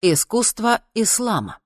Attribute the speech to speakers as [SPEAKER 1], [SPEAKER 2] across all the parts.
[SPEAKER 1] Искусство ислама.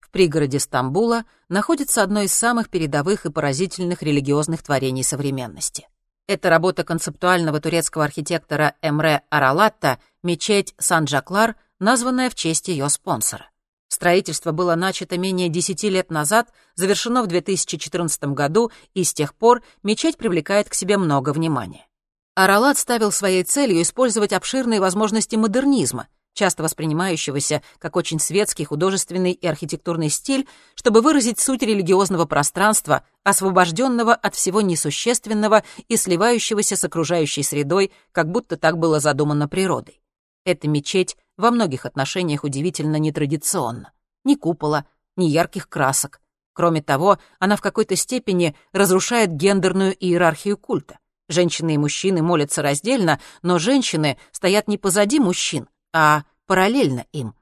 [SPEAKER 1] В пригороде Стамбула находится одно из самых передовых и поразительных религиозных творений современности. Это работа концептуального турецкого архитектора Эмре Аралатта «Мечеть Сан-Джаклар», названная в честь ее спонсора. Строительство было начато менее 10 лет назад, завершено в 2014 году, и с тех пор мечеть привлекает к себе много внимания. Аралат ставил своей целью использовать обширные возможности модернизма, часто воспринимающегося как очень светский художественный и архитектурный стиль, чтобы выразить суть религиозного пространства, освобожденного от всего несущественного и сливающегося с окружающей средой, как будто так было задумано природой. Эта мечеть во многих отношениях удивительно нетрадиционна. Ни купола, ни ярких красок. Кроме того, она в какой-то степени разрушает гендерную иерархию культа. Женщины и мужчины молятся раздельно, но женщины стоят не позади мужчин, а параллельно им.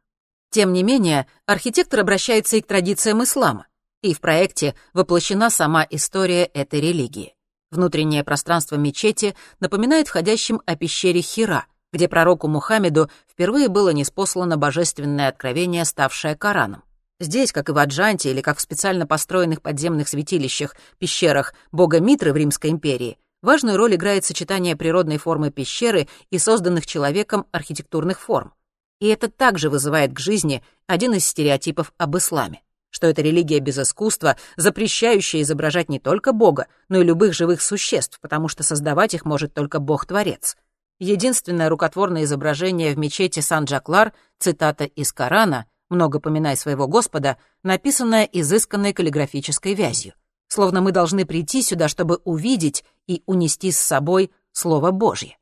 [SPEAKER 1] Тем не менее, архитектор обращается и к традициям ислама, и в проекте воплощена сама история этой религии. Внутреннее пространство мечети напоминает входящим о пещере Хира, где пророку Мухаммеду впервые было неспослано божественное откровение, ставшее Кораном. Здесь, как и в Аджанте или как в специально построенных подземных святилищах, пещерах бога Митры в Римской империи, Важную роль играет сочетание природной формы пещеры и созданных человеком архитектурных форм. И это также вызывает к жизни один из стереотипов об исламе, что это религия без искусства, запрещающая изображать не только Бога, но и любых живых существ, потому что создавать их может только Бог-творец. Единственное рукотворное изображение в мечети Сан-Джаклар, цитата из Корана «Много поминай своего Господа», написанное изысканной каллиграфической вязью словно мы должны прийти сюда, чтобы увидеть и унести с собой Слово Божье.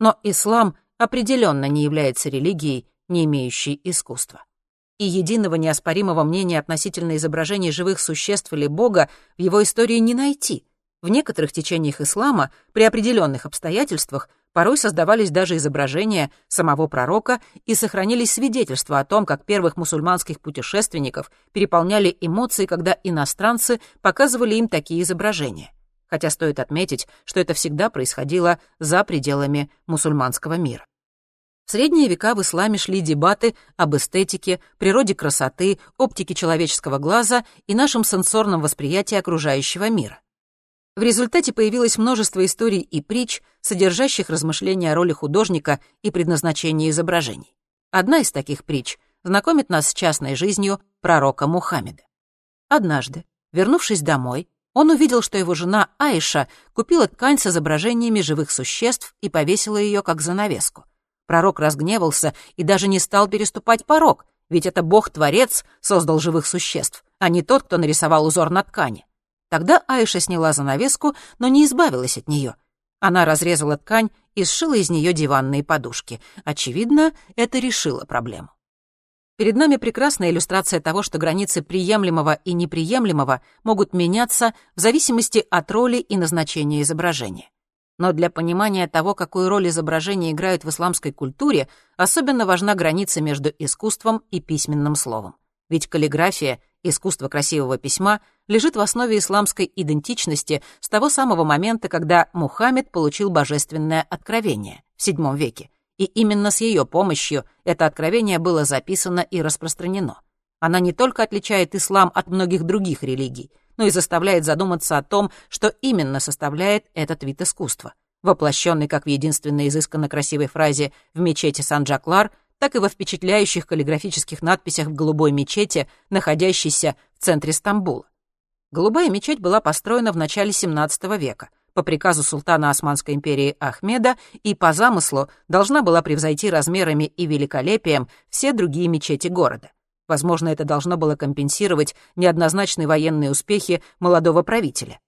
[SPEAKER 1] Но ислам определенно не является религией, не имеющей искусства. И единого неоспоримого мнения относительно изображений живых существ или Бога в его истории не найти. В некоторых течениях ислама при определенных обстоятельствах Порой создавались даже изображения самого пророка и сохранились свидетельства о том, как первых мусульманских путешественников переполняли эмоции, когда иностранцы показывали им такие изображения. Хотя стоит отметить, что это всегда происходило за пределами мусульманского мира. Средние века в исламе шли дебаты об эстетике, природе красоты, оптике человеческого глаза и нашем сенсорном восприятии окружающего мира. В результате появилось множество историй и притч, содержащих размышления о роли художника и предназначении изображений. Одна из таких притч знакомит нас с частной жизнью пророка Мухаммеда. Однажды, вернувшись домой, он увидел, что его жена Аиша купила ткань с изображениями живых существ и повесила ее как занавеску. Пророк разгневался и даже не стал переступать порог, ведь это Бог-творец создал живых существ, а не тот, кто нарисовал узор на ткани. Тогда Айша сняла занавеску, но не избавилась от нее. Она разрезала ткань и сшила из нее диванные подушки. Очевидно, это решило проблему. Перед нами прекрасная иллюстрация того, что границы приемлемого и неприемлемого могут меняться в зависимости от роли и назначения изображения. Но для понимания того, какую роль изображения играют в исламской культуре, особенно важна граница между искусством и письменным словом. Ведь каллиграфия Искусство красивого письма лежит в основе исламской идентичности с того самого момента, когда Мухаммед получил божественное откровение в VII веке. И именно с ее помощью это откровение было записано и распространено. Она не только отличает ислам от многих других религий, но и заставляет задуматься о том, что именно составляет этот вид искусства. Воплощенный, как в единственной изысканно красивой фразе в мечети Сан-Джаклар, так и во впечатляющих каллиграфических надписях в голубой мечети, находящейся в центре Стамбула. Голубая мечеть была построена в начале XVII века по приказу султана Османской империи Ахмеда и по замыслу должна была превзойти размерами и великолепием все другие мечети города. Возможно, это должно было компенсировать неоднозначные военные успехи молодого правителя.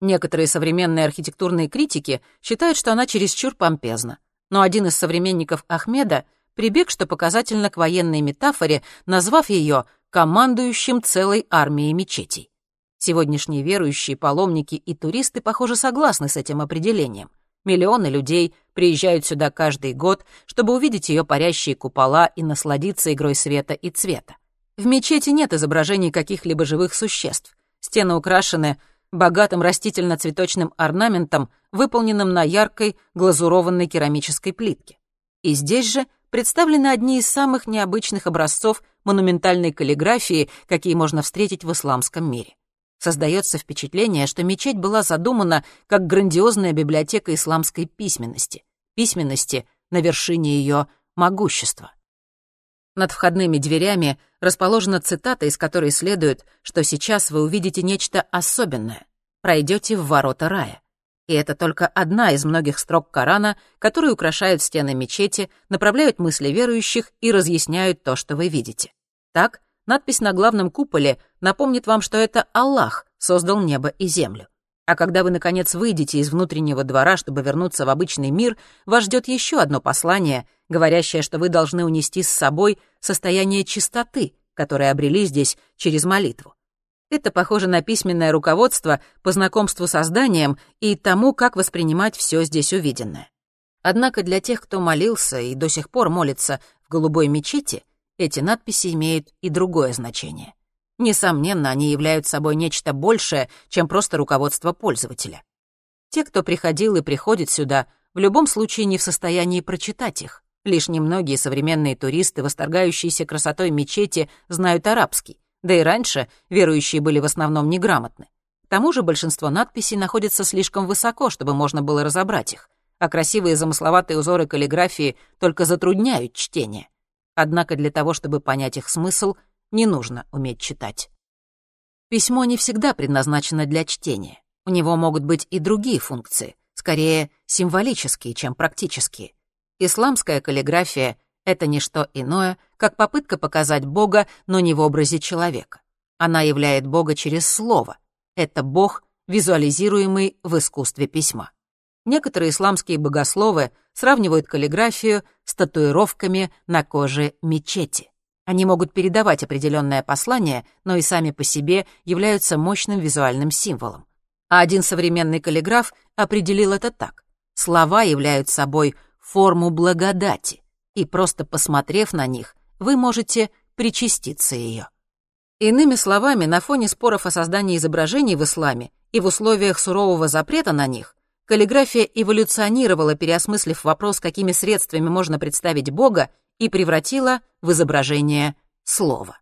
[SPEAKER 1] Некоторые современные архитектурные критики считают, что она чересчур помпезна, но один из современников Ахмеда прибег, что показательно к военной метафоре, назвав ее командующим целой армией мечетей. Сегодняшние верующие, паломники и туристы, похоже, согласны с этим определением. Миллионы людей приезжают сюда каждый год, чтобы увидеть ее парящие купола и насладиться игрой света и цвета. В мечети нет изображений каких-либо живых существ. Стены украшены богатым растительно-цветочным орнаментом, выполненным на яркой глазурованной керамической плитке. И здесь же представлены одни из самых необычных образцов монументальной каллиграфии, какие можно встретить в исламском мире. Создается впечатление, что мечеть была задумана как грандиозная библиотека исламской письменности, письменности на вершине ее могущества. Над входными дверями расположена цитата, из которой следует, что сейчас вы увидите нечто особенное. Пройдете в ворота рая. И это только одна из многих строк Корана, которые украшают стены мечети, направляют мысли верующих и разъясняют то, что вы видите. Так, надпись на главном куполе напомнит вам, что это Аллах создал небо и землю. А когда вы, наконец, выйдете из внутреннего двора, чтобы вернуться в обычный мир, вас ждет еще одно послание, говорящее, что вы должны унести с собой состояние чистоты, которое обрели здесь через молитву. Это похоже на письменное руководство по знакомству со зданием и тому, как воспринимать все здесь увиденное. Однако для тех, кто молился и до сих пор молится в голубой мечети, эти надписи имеют и другое значение. Несомненно, они являются собой нечто большее, чем просто руководство пользователя. Те, кто приходил и приходит сюда, в любом случае не в состоянии прочитать их. Лишь немногие современные туристы, восторгающиеся красотой мечети, знают арабский, да и раньше верующие были в основном неграмотны. К тому же большинство надписей находится слишком высоко, чтобы можно было разобрать их, а красивые замысловатые узоры каллиграфии только затрудняют чтение. Однако для того, чтобы понять их смысл, не нужно уметь читать. Письмо не всегда предназначено для чтения. У него могут быть и другие функции, скорее символические, чем практические. Исламская каллиграфия — это не что иное, как попытка показать Бога, но не в образе человека. Она являет Бога через слово. Это Бог, визуализируемый в искусстве письма. Некоторые исламские богословы сравнивают каллиграфию с татуировками на коже мечети. Они могут передавать определенное послание, но и сами по себе являются мощным визуальным символом. А один современный каллиграф определил это так. Слова являются собой форму благодати, и просто посмотрев на них, вы можете причаститься ее. Иными словами, на фоне споров о создании изображений в исламе и в условиях сурового запрета на них, каллиграфия эволюционировала, переосмыслив вопрос, какими средствами можно представить Бога, и превратила в изображение слова.